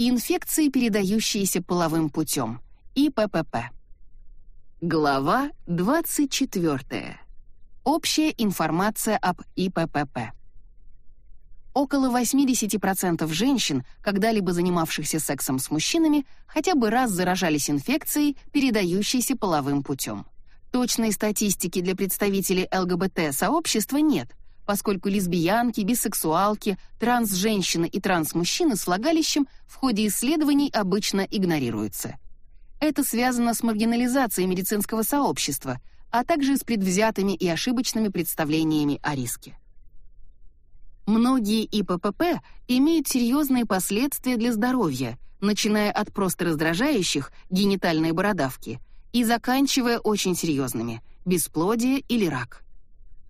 Инфекции, передающиеся половым путем. ИППП. Глава 24. Общая информация об ИППП. Около 80% женщин, когда-либо занимавшихся сексом с мужчинами, хотя бы раз заражались инфекцией, передающейся половым путем. Точной статистики для представителей ЛГБТ-сообщества нет, поскольку лесбиянки, бисексуалки, транс-женщины и транс-мужчины с влагалищем в ходе исследований обычно игнорируются. Это связано с маргинализацией медицинского сообщества, а также с предвзятыми и ошибочными представлениями о риске. Многие ИППП имеют серьезные последствия для здоровья, начиная от просто раздражающих генитальные бородавки и заканчивая очень серьезными бесплодие или рак.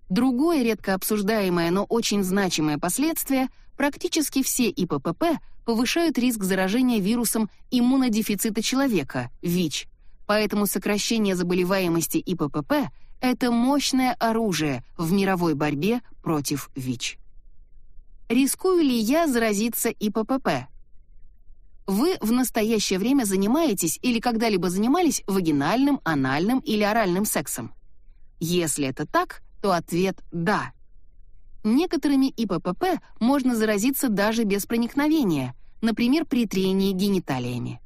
Другое редко обсуждаемое, но очень значимое последствие практически все ИППП повышают риск заражения вирусом иммунодефицита человека, ВИЧ. Поэтому сокращение заболеваемости ИППП это мощное оружие в мировой борьбе против ВИЧ. Рискую ли я заразиться ИППП? Вы в настоящее время занимаетесь или когда-либо занимались вагинальным, анальным или оральным сексом? Если это так, то ответ «да». Некоторыми ИППП можно заразиться даже без проникновения, например, при трении гениталиями.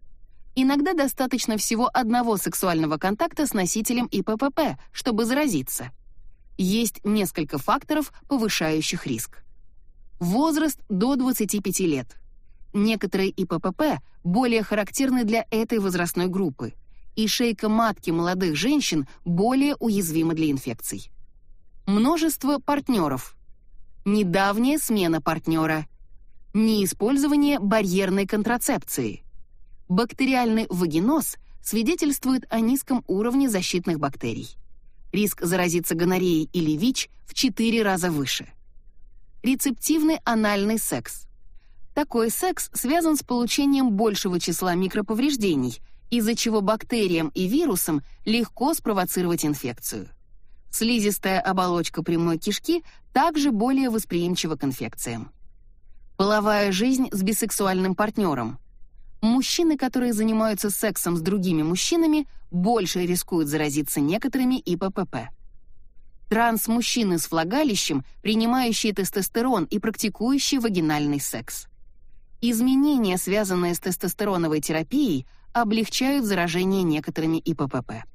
Иногда достаточно всего одного сексуального контакта с носителем ИППП, чтобы заразиться. Есть несколько факторов, повышающих риск. Возраст до 25 лет. Некоторые ИППП более характерны для этой возрастной группы, и шейка матки молодых женщин более уязвима для инфекций. Множество партнеров. Недавняя смена партнера. Неиспользование барьерной контрацепции. Бактериальный вагиноз свидетельствует о низком уровне защитных бактерий. Риск заразиться гонореей или ВИЧ в 4 раза выше. Рецептивный анальный секс. Такой секс связан с получением большего числа микроповреждений, из-за чего бактериям и вирусам легко спровоцировать инфекцию. Слизистая оболочка прямой кишки также более восприимчива к инфекциям. Половая жизнь с бисексуальным партнером. Мужчины, которые занимаются сексом с другими мужчинами, больше рискуют заразиться некоторыми ИППП. Транс-мужчины с влагалищем, принимающие тестостерон и практикующие вагинальный секс. Изменения, связанные с тестостероновой терапией, облегчают заражение некоторыми ИППП.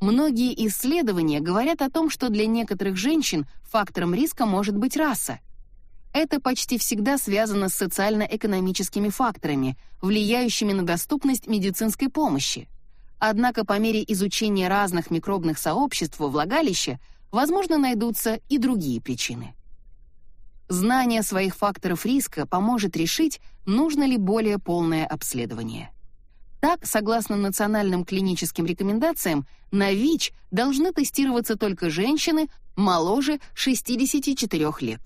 Многие исследования говорят о том, что для некоторых женщин фактором риска может быть раса. Это почти всегда связано с социально-экономическими факторами, влияющими на доступность медицинской помощи. Однако по мере изучения разных микробных сообществ во влагалище, возможно, найдутся и другие причины. Знание своих факторов риска поможет решить, нужно ли более полное обследование. Так, согласно национальным клиническим рекомендациям, на ВИЧ должны тестироваться только женщины моложе 64 лет.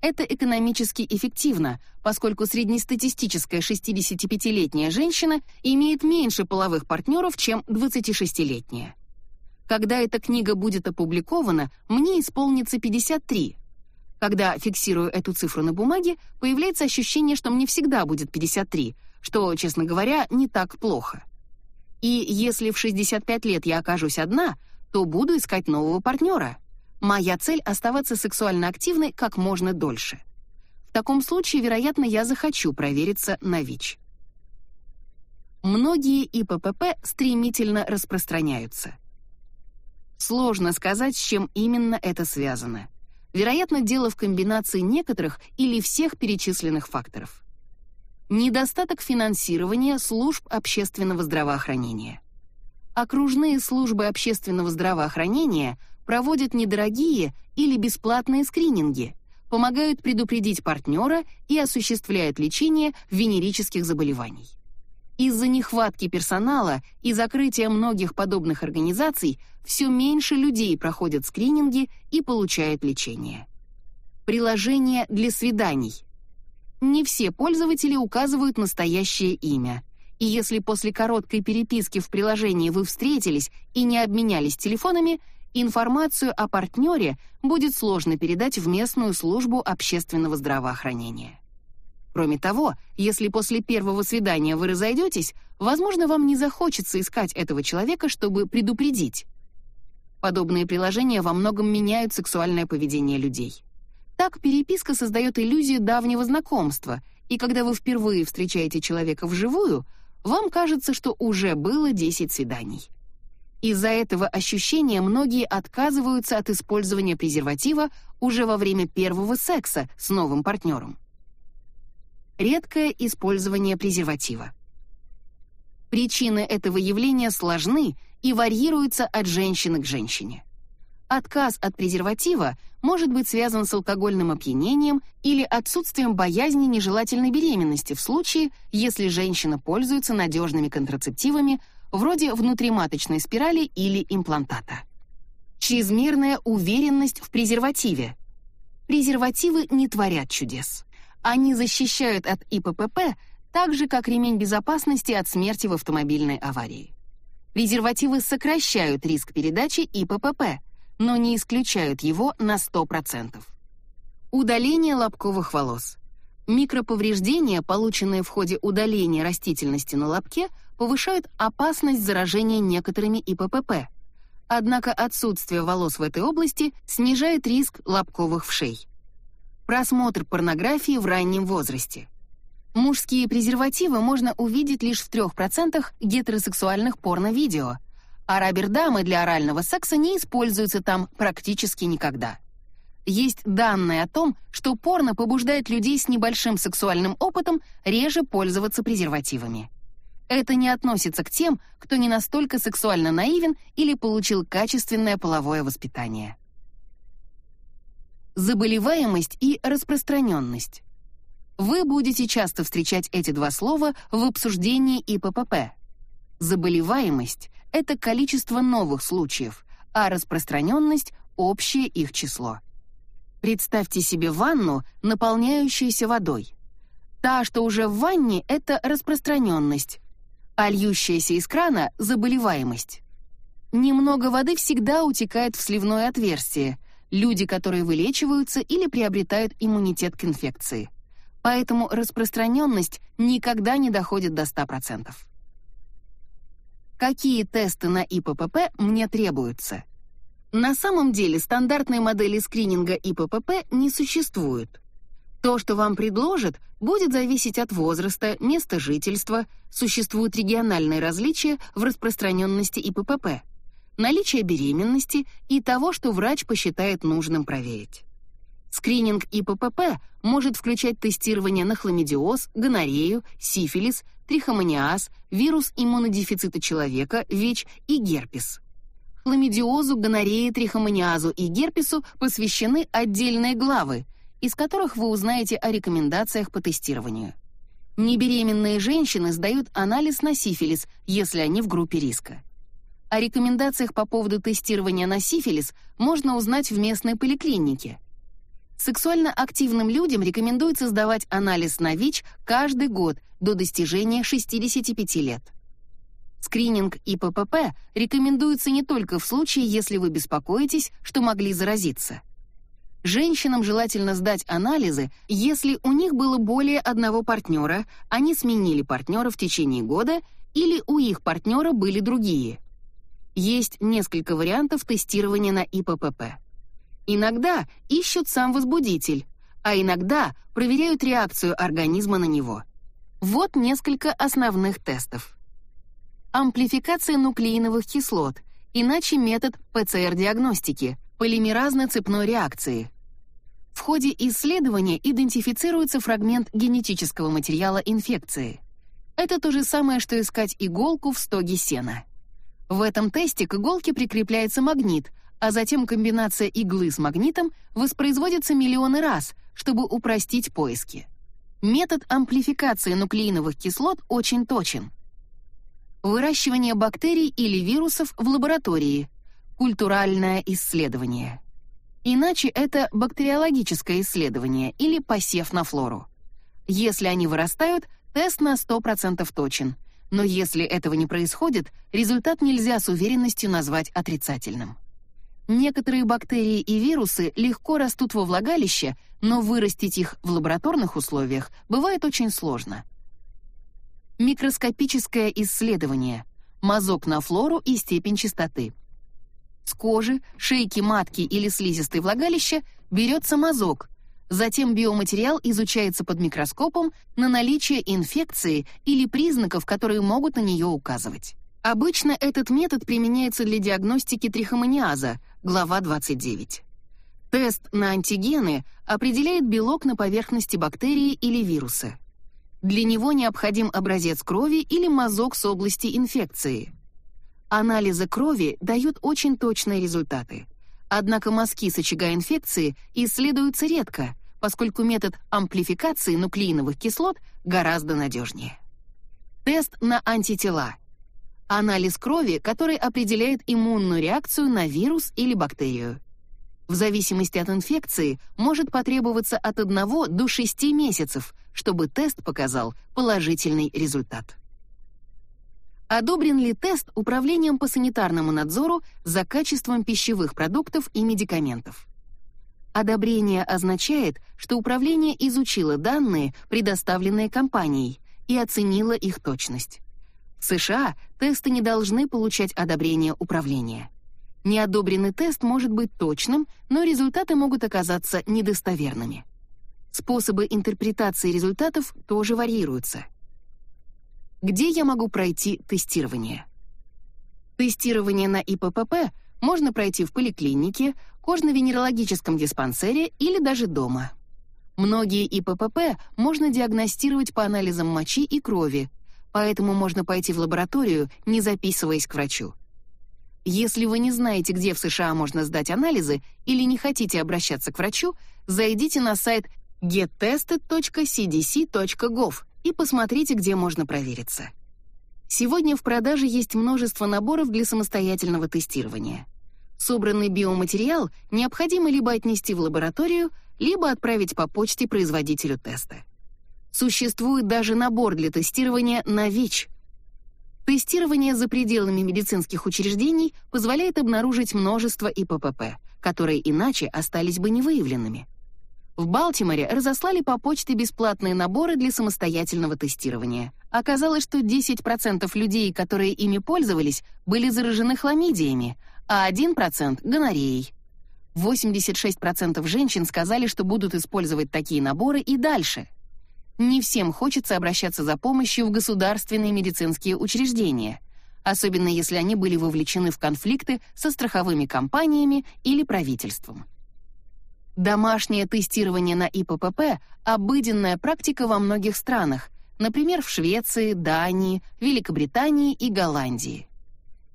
Это экономически эффективно, поскольку среднестатистическая 65-летняя женщина имеет меньше половых партнеров, чем 26-летняя. Когда эта книга будет опубликована, мне исполнится 53. Когда фиксирую эту цифру на бумаге, появляется ощущение, что мне всегда будет 53, что, честно говоря, не так плохо. И если в 65 лет я окажусь одна, то буду искать нового партнера. Моя цель оставаться сексуально активной как можно дольше. В таком случае, вероятно, я захочу провериться на ВИЧ. Многие ИППП стремительно распространяются. Сложно сказать, с чем именно это связано. Вероятно, дело в комбинации некоторых или всех перечисленных факторов недостаток финансирования служб общественного здравоохранения. Окружные службы общественного здравоохранения проводят недорогие или бесплатные скрининги, помогают предупредить партнера и осуществляют лечение венерических заболеваний. Из-за нехватки персонала и закрытия многих подобных организаций все меньше людей проходят скрининги и получают лечение. Приложение для свиданий – не все пользователи указывают настоящее имя. И если после короткой переписки в приложении вы встретились и не обменялись телефонами, информацию о партнере будет сложно передать в местную службу общественного здравоохранения. Кроме того, если после первого свидания вы разойдетесь, возможно, вам не захочется искать этого человека, чтобы предупредить. Подобные приложения во многом меняют сексуальное поведение людей. Так переписка создает иллюзию давнего знакомства, и когда вы впервые встречаете человека вживую, вам кажется, что уже было 10 свиданий. Из-за этого ощущения многие отказываются от использования презерватива уже во время первого секса с новым партнером редкое использование презерватива. Причины этого явления сложны и варьируются от женщины к женщине. Отказ от презерватива может быть связан с алкогольным опьянением или отсутствием боязни нежелательной беременности в случае, если женщина пользуется надежными контрацептивами вроде внутриматочной спирали или имплантата. Чрезмерная уверенность в презервативе. Презервативы не творят чудес. Они защищают от ИППП так же, как ремень безопасности от смерти в автомобильной аварии. Презервативы сокращают риск передачи ИППП, но не исключают его на 100%. Удаление лобковых волос. Микроповреждения, полученные в ходе удаления растительности на лобке, повышают опасность заражения некоторыми ИППП. Однако отсутствие волос в этой области снижает риск лобковых вшей. Просмотр порнографии в раннем возрасте. Мужские презервативы можно увидеть лишь в 3% гетеросексуальных порно-видео, а рабердамы для орального секса не используются там практически никогда. Есть данные о том, что порно побуждает людей с небольшим сексуальным опытом реже пользоваться презервативами. Это не относится к тем, кто не настолько сексуально наивен или получил качественное половое воспитание заболеваемость и распространенность. Вы будете часто встречать эти два слова в обсуждении ИППП. Заболеваемость — это количество новых случаев, а распространенность — общее их число. Представьте себе ванну, наполняющуюся водой. Та, что уже в ванне, — это распространенность, а льющаяся из крана — заболеваемость. Немного воды всегда утекает в сливное отверстие, люди, которые вылечиваются или приобретают иммунитет к инфекции. Поэтому распространенность никогда не доходит до 100%. Какие тесты на ИППП мне требуются? На самом деле стандартной модели скрининга ИППП не существует. То, что вам предложат, будет зависеть от возраста, места жительства, существуют региональные различия в распространенности ИППП наличие беременности и того, что врач посчитает нужным проверить. Скрининг ИППП может включать тестирование на хламидиоз, гонорею, сифилис, трихомониаз, вирус иммунодефицита человека, ВИЧ и герпес. Хламидиозу, гонорее, трихомониазу и герпесу посвящены отдельные главы, из которых вы узнаете о рекомендациях по тестированию. Небеременные женщины сдают анализ на сифилис, если они в группе риска. О рекомендациях по поводу тестирования на сифилис можно узнать в местной поликлинике. Сексуально активным людям рекомендуется сдавать анализ на ВИЧ каждый год до достижения 65 лет. Скрининг ИППП рекомендуется не только в случае, если вы беспокоитесь, что могли заразиться. Женщинам желательно сдать анализы, если у них было более одного партнера, они сменили партнера в течение года или у их партнера были другие. Есть несколько вариантов тестирования на ИППП. Иногда ищут сам возбудитель, а иногда проверяют реакцию организма на него. Вот несколько основных тестов. Амплификация нуклеиновых кислот, иначе метод ПЦР-диагностики, полимеразно-цепной реакции. В ходе исследования идентифицируется фрагмент генетического материала инфекции. Это то же самое, что искать иголку в стоге сена. В этом тесте к иголке прикрепляется магнит, а затем комбинация иглы с магнитом воспроизводится миллионы раз, чтобы упростить поиски. Метод амплификации нуклеиновых кислот очень точен. Выращивание бактерий или вирусов в лаборатории. Культуральное исследование. Иначе это бактериологическое исследование или посев на флору. Если они вырастают, тест на 100% точен — но если этого не происходит, результат нельзя с уверенностью назвать отрицательным. Некоторые бактерии и вирусы легко растут во влагалище, но вырастить их в лабораторных условиях бывает очень сложно. Микроскопическое исследование. Мазок на флору и степень чистоты. С кожи, шейки матки или слизистой влагалища берется мазок. Затем биоматериал изучается под микроскопом на наличие инфекции или признаков, которые могут на нее указывать. Обычно этот метод применяется для диагностики трихомониаза, глава 29. Тест на антигены определяет белок на поверхности бактерии или вируса. Для него необходим образец крови или мазок с области инфекции. Анализы крови дают очень точные результаты. Однако мазки с очага инфекции исследуются редко, поскольку метод амплификации нуклеиновых кислот гораздо надежнее. Тест на антитела. Анализ крови, который определяет иммунную реакцию на вирус или бактерию. В зависимости от инфекции может потребоваться от 1 до 6 месяцев, чтобы тест показал положительный результат. Одобрен ли тест Управлением по санитарному надзору за качеством пищевых продуктов и медикаментов? Одобрение означает, что управление изучило данные, предоставленные компанией, и оценило их точность. В США тесты не должны получать одобрение управления. Неодобренный тест может быть точным, но результаты могут оказаться недостоверными. Способы интерпретации результатов тоже варьируются — где я могу пройти тестирование? Тестирование на ИППП можно пройти в поликлинике, кожно-венерологическом диспансере или даже дома. Многие ИППП можно диагностировать по анализам мочи и крови, поэтому можно пойти в лабораторию, не записываясь к врачу. Если вы не знаете, где в США можно сдать анализы или не хотите обращаться к врачу, зайдите на сайт gettested.cdc.gov и посмотрите, где можно провериться. Сегодня в продаже есть множество наборов для самостоятельного тестирования. Собранный биоматериал необходимо либо отнести в лабораторию, либо отправить по почте производителю теста. Существует даже набор для тестирования на ВИЧ. Тестирование за пределами медицинских учреждений позволяет обнаружить множество ИППП, которые иначе остались бы невыявленными. В Балтиморе разослали по почте бесплатные наборы для самостоятельного тестирования. Оказалось, что 10% людей, которые ими пользовались, были заражены хламидиями, а 1% — гонореей. 86% женщин сказали, что будут использовать такие наборы и дальше. Не всем хочется обращаться за помощью в государственные медицинские учреждения, особенно если они были вовлечены в конфликты со страховыми компаниями или правительством. Домашнее тестирование на ИППП — обыденная практика во многих странах, например, в Швеции, Дании, Великобритании и Голландии.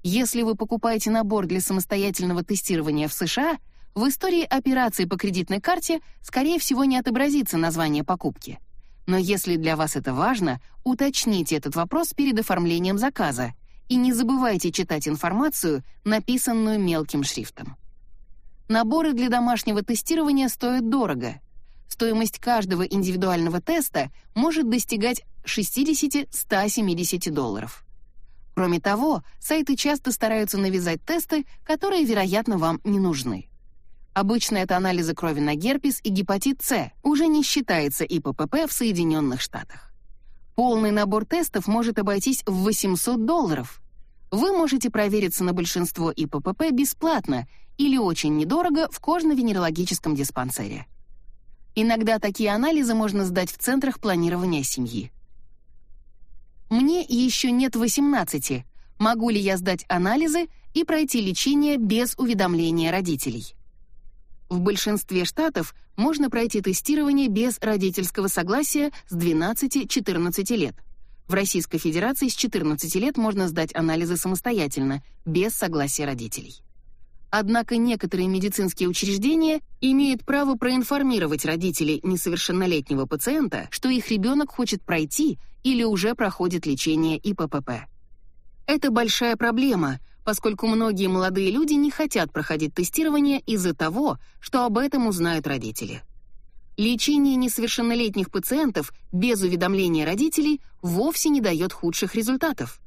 Если вы покупаете набор для самостоятельного тестирования в США, в истории операций по кредитной карте, скорее всего, не отобразится название покупки. Но если для вас это важно, уточните этот вопрос перед оформлением заказа и не забывайте читать информацию, написанную мелким шрифтом. Наборы для домашнего тестирования стоят дорого. Стоимость каждого индивидуального теста может достигать 60-170 долларов. Кроме того, сайты часто стараются навязать тесты, которые, вероятно, вам не нужны. Обычно это анализы крови на герпес и гепатит С, уже не считается ИППП в Соединенных Штатах. Полный набор тестов может обойтись в 800 долларов. Вы можете провериться на большинство ИППП бесплатно или очень недорого в кожно-венерологическом диспансере. Иногда такие анализы можно сдать в центрах планирования семьи. Мне еще нет 18. Могу ли я сдать анализы и пройти лечение без уведомления родителей? В большинстве штатов можно пройти тестирование без родительского согласия с 12-14 лет. В Российской Федерации с 14 лет можно сдать анализы самостоятельно, без согласия родителей. Однако некоторые медицинские учреждения имеют право проинформировать родителей несовершеннолетнего пациента, что их ребенок хочет пройти или уже проходит лечение ИППП. Это большая проблема, поскольку многие молодые люди не хотят проходить тестирование из-за того, что об этом узнают родители. Лечение несовершеннолетних пациентов без уведомления родителей вовсе не дает худших результатов.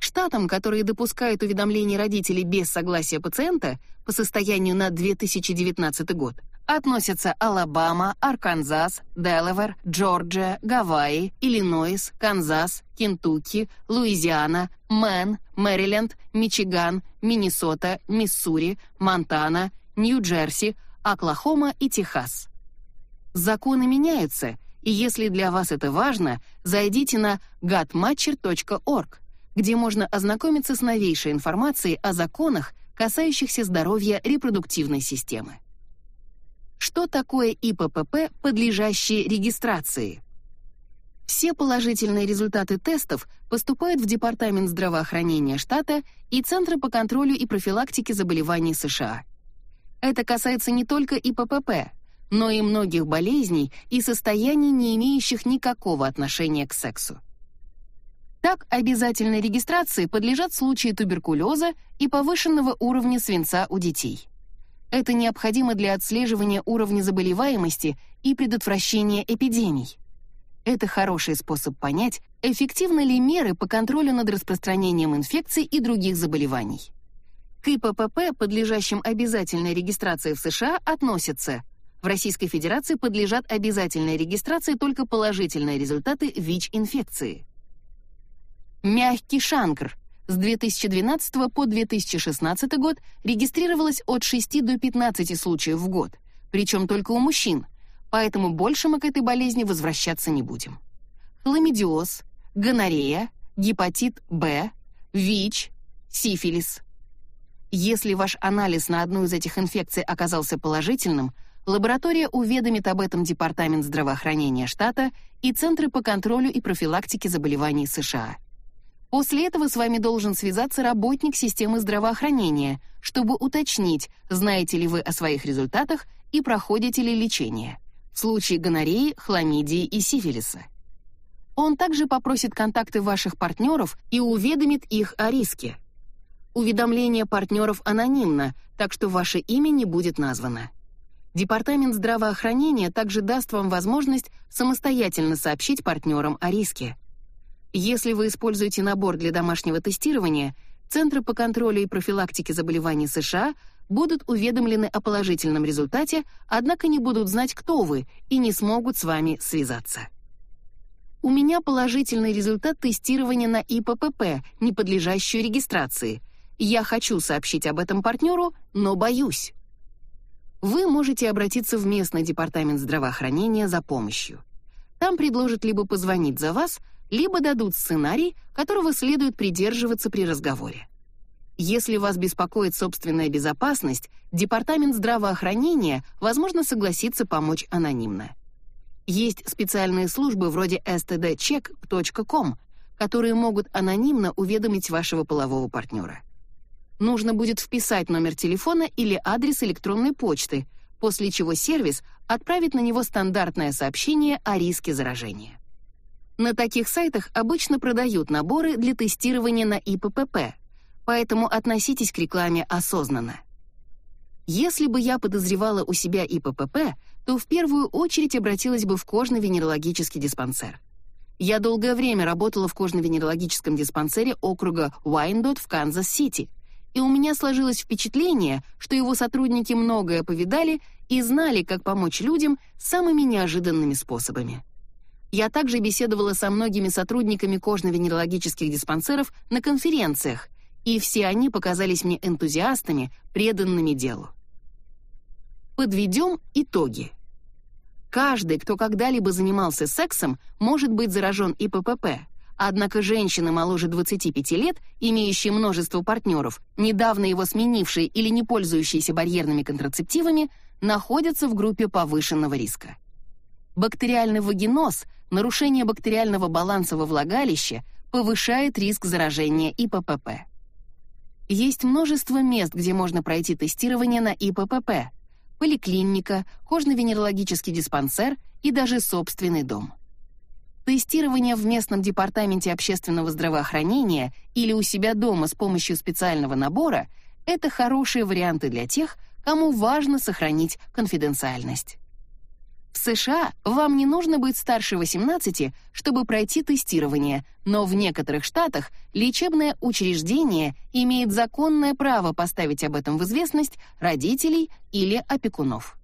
Штатам, которые допускают уведомления родителей без согласия пациента по состоянию на 2019 год, относятся Алабама, Арканзас, Делавэр, Джорджия, Гавайи, Иллинойс, Канзас, Кентукки, Луизиана, Мэн, Мэриленд, Мичиган, Миннесота, Миссури, Монтана, Нью-Джерси, Оклахома и Техас. Законы меняются, и если для вас это важно, зайдите на gotmatcher.org где можно ознакомиться с новейшей информацией о законах, касающихся здоровья репродуктивной системы. Что такое ИППП, подлежащие регистрации? Все положительные результаты тестов поступают в Департамент здравоохранения штата и Центры по контролю и профилактике заболеваний США. Это касается не только ИППП, но и многих болезней и состояний, не имеющих никакого отношения к сексу. Так, обязательной регистрации подлежат случаи туберкулеза и повышенного уровня свинца у детей. Это необходимо для отслеживания уровня заболеваемости и предотвращения эпидемий. Это хороший способ понять, эффективны ли меры по контролю над распространением инфекций и других заболеваний. К ИППП, подлежащим обязательной регистрации в США, относятся в Российской Федерации подлежат обязательной регистрации только положительные результаты ВИЧ-инфекции. Мягкий шанкр с 2012 по 2016 год регистрировалось от 6 до 15 случаев в год, причем только у мужчин, поэтому больше мы к этой болезни возвращаться не будем. Хламидиоз, гонорея, гепатит Б, ВИЧ, сифилис. Если ваш анализ на одну из этих инфекций оказался положительным, лаборатория уведомит об этом Департамент здравоохранения штата и Центры по контролю и профилактике заболеваний США. После этого с вами должен связаться работник системы здравоохранения, чтобы уточнить, знаете ли вы о своих результатах и проходите ли лечение. В случае гонореи, хламидии и сифилиса. Он также попросит контакты ваших партнеров и уведомит их о риске. Уведомление партнеров анонимно, так что ваше имя не будет названо. Департамент здравоохранения также даст вам возможность самостоятельно сообщить партнерам о риске. Если вы используете набор для домашнего тестирования, Центры по контролю и профилактике заболеваний США будут уведомлены о положительном результате, однако не будут знать, кто вы, и не смогут с вами связаться. У меня положительный результат тестирования на ИППП, не подлежащую регистрации. Я хочу сообщить об этом партнеру, но боюсь. Вы можете обратиться в местный департамент здравоохранения за помощью. Там предложат либо позвонить за вас, либо дадут сценарий, которого следует придерживаться при разговоре. Если вас беспокоит собственная безопасность, Департамент здравоохранения, возможно, согласится помочь анонимно. Есть специальные службы вроде stdcheck.com, которые могут анонимно уведомить вашего полового партнера. Нужно будет вписать номер телефона или адрес электронной почты, после чего сервис отправит на него стандартное сообщение о риске заражения. На таких сайтах обычно продают наборы для тестирования на ИППП, поэтому относитесь к рекламе осознанно. Если бы я подозревала у себя ИППП, то в первую очередь обратилась бы в кожно-венерологический диспансер. Я долгое время работала в кожно-венерологическом диспансере округа Уайндот в Канзас-Сити, и у меня сложилось впечатление, что его сотрудники многое повидали и знали, как помочь людям самыми неожиданными способами. Я также беседовала со многими сотрудниками кожно-венерологических диспансеров на конференциях, и все они показались мне энтузиастами, преданными делу. Подведем итоги. Каждый, кто когда-либо занимался сексом, может быть заражен ИППП. Однако женщины моложе 25 лет, имеющие множество партнеров, недавно его сменившие или не пользующиеся барьерными контрацептивами, находятся в группе повышенного риска. Бактериальный вагиноз, нарушение бактериального баланса во влагалище, повышает риск заражения ИППП. Есть множество мест, где можно пройти тестирование на ИППП: поликлиника, кожно-венерологический диспансер и даже собственный дом. Тестирование в местном департаменте общественного здравоохранения или у себя дома с помощью специального набора это хорошие варианты для тех, кому важно сохранить конфиденциальность. В США вам не нужно быть старше 18, чтобы пройти тестирование, но в некоторых штатах лечебное учреждение имеет законное право поставить об этом в известность родителей или опекунов.